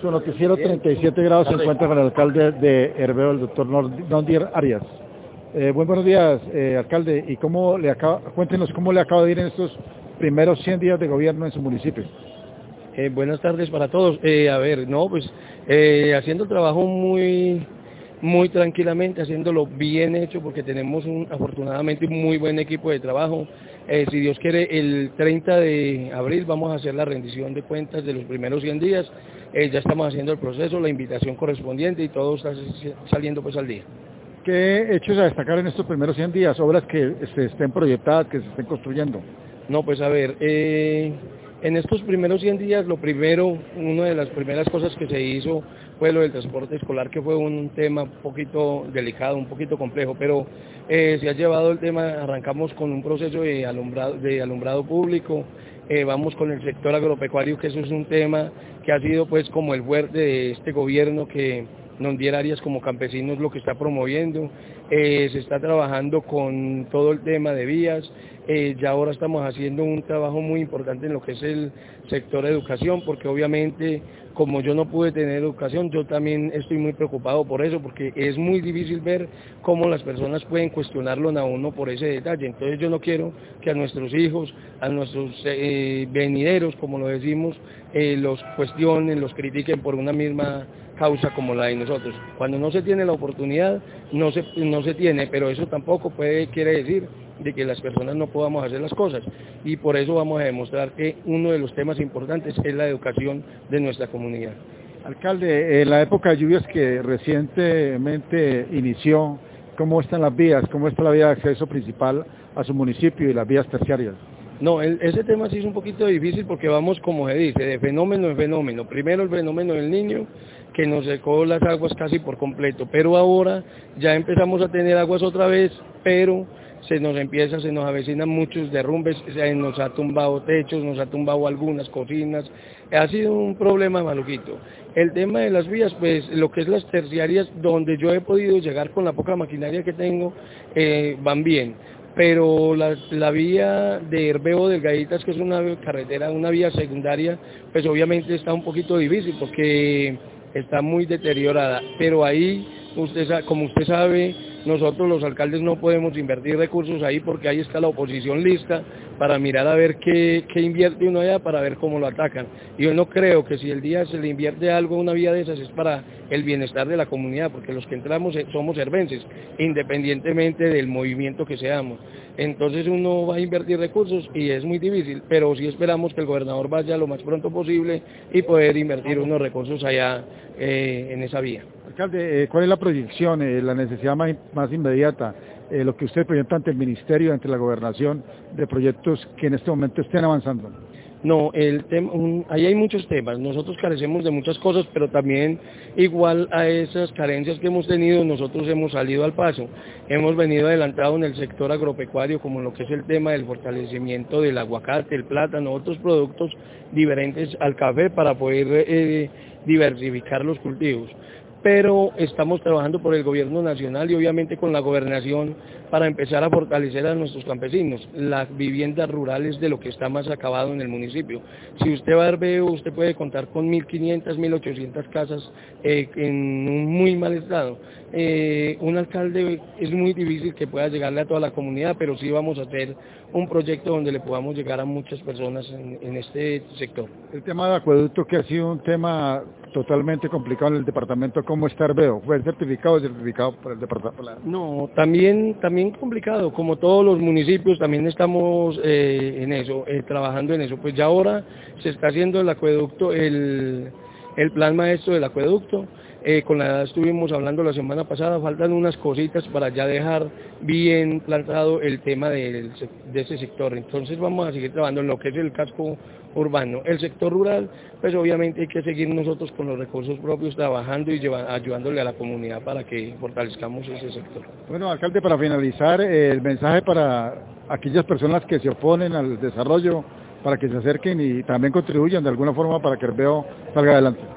Su noticiero 37 grados se encuentra con el alcalde de Herbeo, el doctor Nondier Arias. Eh, buenos días, eh, alcalde. ¿Y cómo le acaba, cuéntenos cómo le acaba de ir en estos primeros 100 días de gobierno en su municipio? Eh, buenas tardes para todos. Eh, a ver, no, pues haciendo el trabajo muy muy tranquilamente, haciéndolo bien hecho, porque tenemos un, afortunadamente un muy buen equipo de trabajo. Si Dios quiere, el 30 de abril vamos a hacer la rendición de cuentas de los primeros 100 días. Eh, ya estamos haciendo el proceso, la invitación correspondiente y todo está saliendo pues al día. ¿Qué hechos a destacar en estos primeros 100 días? Obras que se estén proyectadas, que se estén construyendo. No, pues a ver, eh, en estos primeros 100 días, lo primero, una de las primeras cosas que se hizo fue lo del transporte escolar, que fue un tema un poquito delicado, un poquito complejo, pero eh, se ha llevado el tema, arrancamos con un proceso de alumbrado, de alumbrado público, eh, vamos con el sector agropecuario, que eso es un tema que ha sido pues como el fuerte de este gobierno que nos diera áreas como campesinos lo que está promoviendo, eh, se está trabajando con todo el tema de vías, eh, ya ahora estamos haciendo un trabajo muy importante en lo que es el sector de educación, porque obviamente como yo no pude tener educación, yo también estoy muy preocupado por eso, porque es muy difícil ver cómo las personas pueden cuestionarlo a uno por ese detalle. Entonces yo no quiero que a nuestros hijos, a nuestros eh, venideros, como lo decimos, los cuestionen, los critiquen por una misma causa como la de nosotros. Cuando no se tiene la oportunidad, no se, se tiene, pero eso tampoco puede, quiere decir de que las personas no podamos hacer las cosas. Y por eso vamos a demostrar que uno de los temas importantes es la educación de nuestra comunidad. Alcalde, en la época de lluvias que recientemente inició, ¿cómo están las vías? ¿Cómo está la vía de acceso principal a su municipio y las vías terciarias? No, el, ese tema sí es un poquito difícil porque vamos, como se dice, de fenómeno en fenómeno. Primero el fenómeno del niño, que nos secó las aguas casi por completo, pero ahora ya empezamos a tener aguas otra vez, pero se nos empieza, se nos avecinan muchos derrumbes, se nos ha tumbado techos, nos ha tumbado algunas cocinas, ha sido un problema maluquito. El tema de las vías, pues lo que es las terciarias, donde yo he podido llegar con la poca maquinaria que tengo, eh, van bien. Pero la, la, vía de Herbeo Delgaditas, que es una carretera, una vía secundaria, pues obviamente está un poquito difícil porque está muy deteriorada, pero ahí, usted, como usted sabe, nosotros los alcaldes no podemos invertir recursos ahí porque ahí está la oposición lista para mirar a ver qué, invierte uno allá para ver cómo lo atacan. Yo no creo que si el día se le invierte algo a una vía de esas es para el bienestar de la comunidad, porque los que entramos eh, somos herbenses, independientemente del movimiento que seamos. Entonces uno va a invertir recursos y es muy difícil, pero sí esperamos que el gobernador vaya lo más pronto posible y poder invertir unos recursos allá eh, en esa vía. Alcalde, eh, ¿cuál es la proyección, la necesidad más inmediata, eh, lo que usted presenta ante el Ministerio, ante la Gobernación, de proyectos que en este momento estén avanzando? No, el tema, ahí hay muchos temas. Nosotros carecemos de muchas cosas, pero también igual a esas carencias que hemos tenido, nosotros hemos salido al paso. Hemos venido adelantado en el sector agropecuario, como lo que es el tema del fortalecimiento del aguacate, el plátano, otros productos diferentes al café para poder eh, diversificar los cultivos pero estamos trabajando por el gobierno nacional y obviamente con la gobernación para empezar a fortalecer a nuestros campesinos. Las viviendas rurales de lo que está más acabado en el municipio. Si usted va a Herbeo, usted puede contar con 1.500, 1.800 casas eh, en un muy mal estado. Eh, un alcalde es muy difícil que pueda llegarle a toda la comunidad, pero sí vamos a hacer un proyecto donde le podamos llegar a muchas personas en, este sector. El tema de acueducto que ha sido un tema totalmente complicado en el departamento, ¿cómo está Herbeo? ¿Fue certificado certificado por el departamento? No, también, también complicado, como todos los municipios, también estamos eh, en eso, eh, trabajando en eso. Pues ya ahora se está haciendo el acueducto, el, el plan maestro del acueducto, eh, con la edad estuvimos hablando la semana pasada, faltan unas cositas para ya dejar bien plantado el tema de, ese sector. Entonces vamos a seguir trabajando en lo que es el casco urbano. El sector rural, pues obviamente hay que seguir nosotros con los recursos propios trabajando y ayudándole a la comunidad para que fortalezcamos ese sector. Bueno, alcalde, para finalizar, el mensaje para aquellas personas que se oponen al desarrollo, para que se acerquen y también contribuyan de alguna forma para que el veo salga adelante.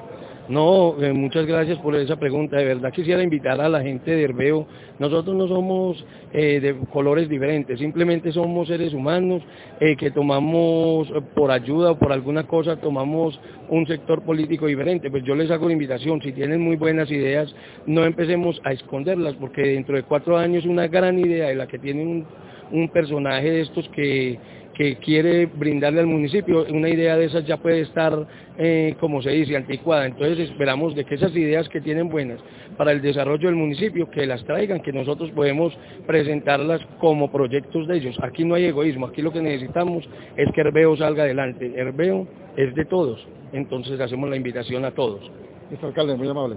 No, eh, muchas gracias por esa pregunta. De verdad quisiera invitar a la gente de Herbeo. Nosotros no somos eh, de colores diferentes, simplemente somos seres humanos eh, que tomamos por ayuda o por alguna cosa, tomamos un sector político diferente. Pues yo les hago la invitación, si tienen muy buenas ideas, no empecemos a esconderlas, porque dentro de cuatro años una gran idea de la que tienen un, un personaje de estos que que quiere brindarle al municipio, una idea de esas ya puede estar, eh, como se dice, anticuada. Entonces esperamos de que esas ideas que tienen buenas para el desarrollo del municipio, que las traigan, que nosotros podemos presentarlas como proyectos de ellos. Aquí no hay egoísmo, aquí lo que necesitamos es que Herbeo salga adelante. Herbeo es de todos, entonces hacemos la invitación a todos. alcalde, muy amable.